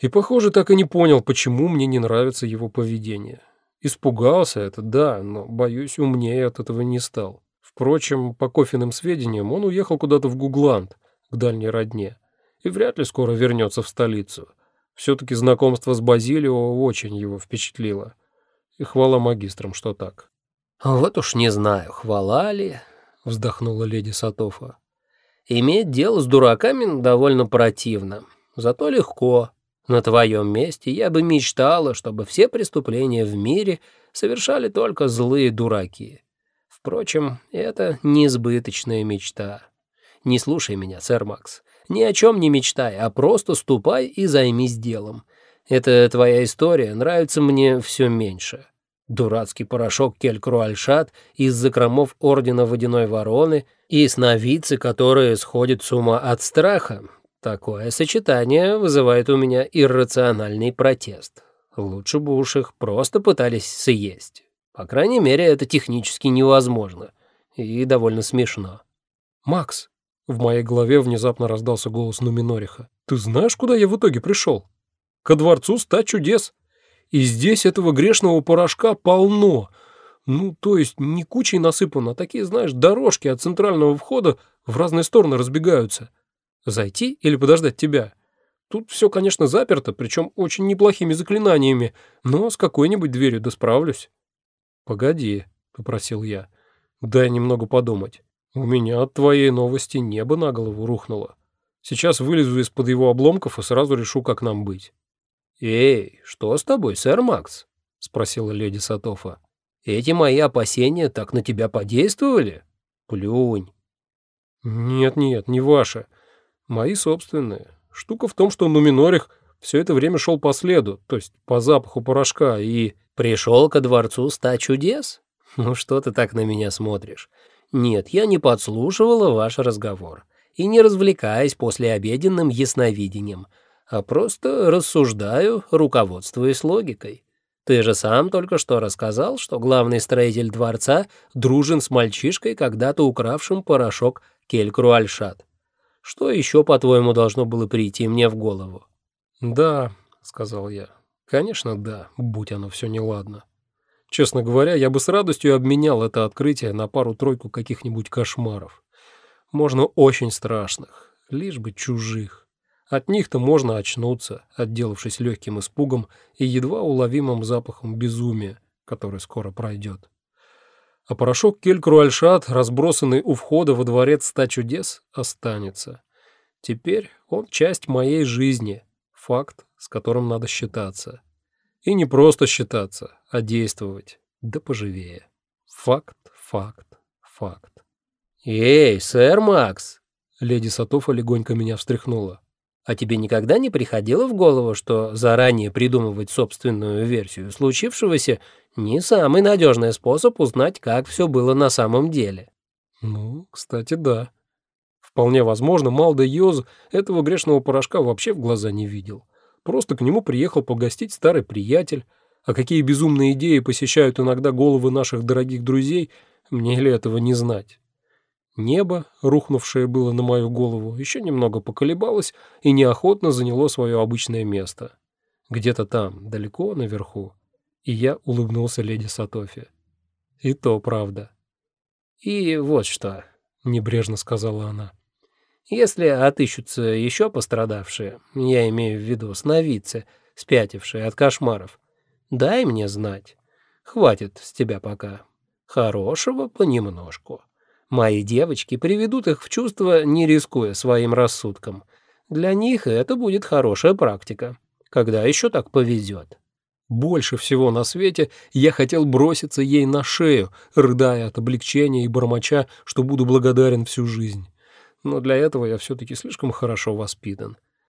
И, похоже, так и не понял, почему мне не нравится его поведение. Испугался это, да, но, боюсь, умнее от этого не стал. Впрочем, по кофейным сведениям, он уехал куда-то в Гугланд, к дальней родне, и вряд ли скоро вернется в столицу. Все-таки знакомство с Базилио очень его впечатлило. И хвала магистрам, что так. «Вот уж не знаю, хвала ли», — вздохнула леди Сатофа. «Иметь дело с дураками довольно противно, зато легко. На твоем месте я бы мечтала, чтобы все преступления в мире совершали только злые дураки. Впрочем, это несбыточная мечта. Не слушай меня, сэр Макс. Ни о чем не мечтай, а просто ступай и займись делом. Эта твоя история нравится мне все меньше. Дурацкий порошок келькруальшат из закромов Ордена Водяной Вороны и сновидцы, которые сходят с ума от страха. Такое сочетание вызывает у меня иррациональный протест. Лучше бы уж их просто пытались съесть. По крайней мере, это технически невозможно. И довольно смешно. «Макс!» — в моей голове внезапно раздался голос Нуминориха. «Ты знаешь, куда я в итоге пришел? Ко дворцу ста чудес!» И здесь этого грешного порошка полно. Ну, то есть не кучей насыпано, а такие, знаешь, дорожки от центрального входа в разные стороны разбегаются. Зайти или подождать тебя? Тут все, конечно, заперто, причем очень неплохими заклинаниями, но с какой-нибудь дверью да справлюсь. «Погоди», — попросил я, — «дай немного подумать. У меня от твоей новости небо на голову рухнуло. Сейчас вылезу из-под его обломков и сразу решу, как нам быть». «Эй, что с тобой, сэр Макс?» — спросила леди Сатофа. «Эти мои опасения так на тебя подействовали? Плюнь». «Нет-нет, не ваши. Мои собственные. Штука в том, что Нуминорих все это время шел по следу, то есть по запаху порошка, и...» «Пришел ко дворцу ста чудес? Ну что ты так на меня смотришь? Нет, я не подслушивала ваш разговор. И не развлекаясь послеобеденным ясновидением» а просто рассуждаю, руководствуясь логикой. Ты же сам только что рассказал, что главный строитель дворца дружен с мальчишкой, когда-то укравшим порошок Келькруальшат. Что еще, по-твоему, должно было прийти мне в голову? «Да», — сказал я, — «конечно, да, будь оно все неладно. Честно говоря, я бы с радостью обменял это открытие на пару-тройку каких-нибудь кошмаров. Можно очень страшных, лишь бы чужих. От них-то можно очнуться, отделавшись легким испугом и едва уловимым запахом безумия, который скоро пройдет. А порошок Келькруальшат, разбросанный у входа во дворец ста чудес, останется. Теперь он часть моей жизни, факт, с которым надо считаться. И не просто считаться, а действовать, да поживее. Факт, факт, факт. «Эй, сэр Макс!» Леди Сатофа легонько меня встряхнула. А тебе никогда не приходило в голову, что заранее придумывать собственную версию случившегося не самый надежный способ узнать, как все было на самом деле? Ну, кстати, да. Вполне возможно, Малда Йоз этого грешного порошка вообще в глаза не видел. Просто к нему приехал погостить старый приятель. А какие безумные идеи посещают иногда головы наших дорогих друзей, мне ли этого не знать. Небо, рухнувшее было на мою голову, еще немного поколебалось и неохотно заняло свое обычное место. Где-то там, далеко наверху. И я улыбнулся леди Сатофи. И то правда. «И вот что», — небрежно сказала она. «Если отыщутся еще пострадавшие, я имею в виду сновидцы, спятившие от кошмаров, дай мне знать. Хватит с тебя пока. Хорошего понемножку». Мои девочки приведут их в чувство, не рискуя своим рассудком. Для них это будет хорошая практика. Когда еще так повезет? Больше всего на свете я хотел броситься ей на шею, рыдая от облегчения и бормоча, что буду благодарен всю жизнь. Но для этого я все-таки слишком хорошо воспитан.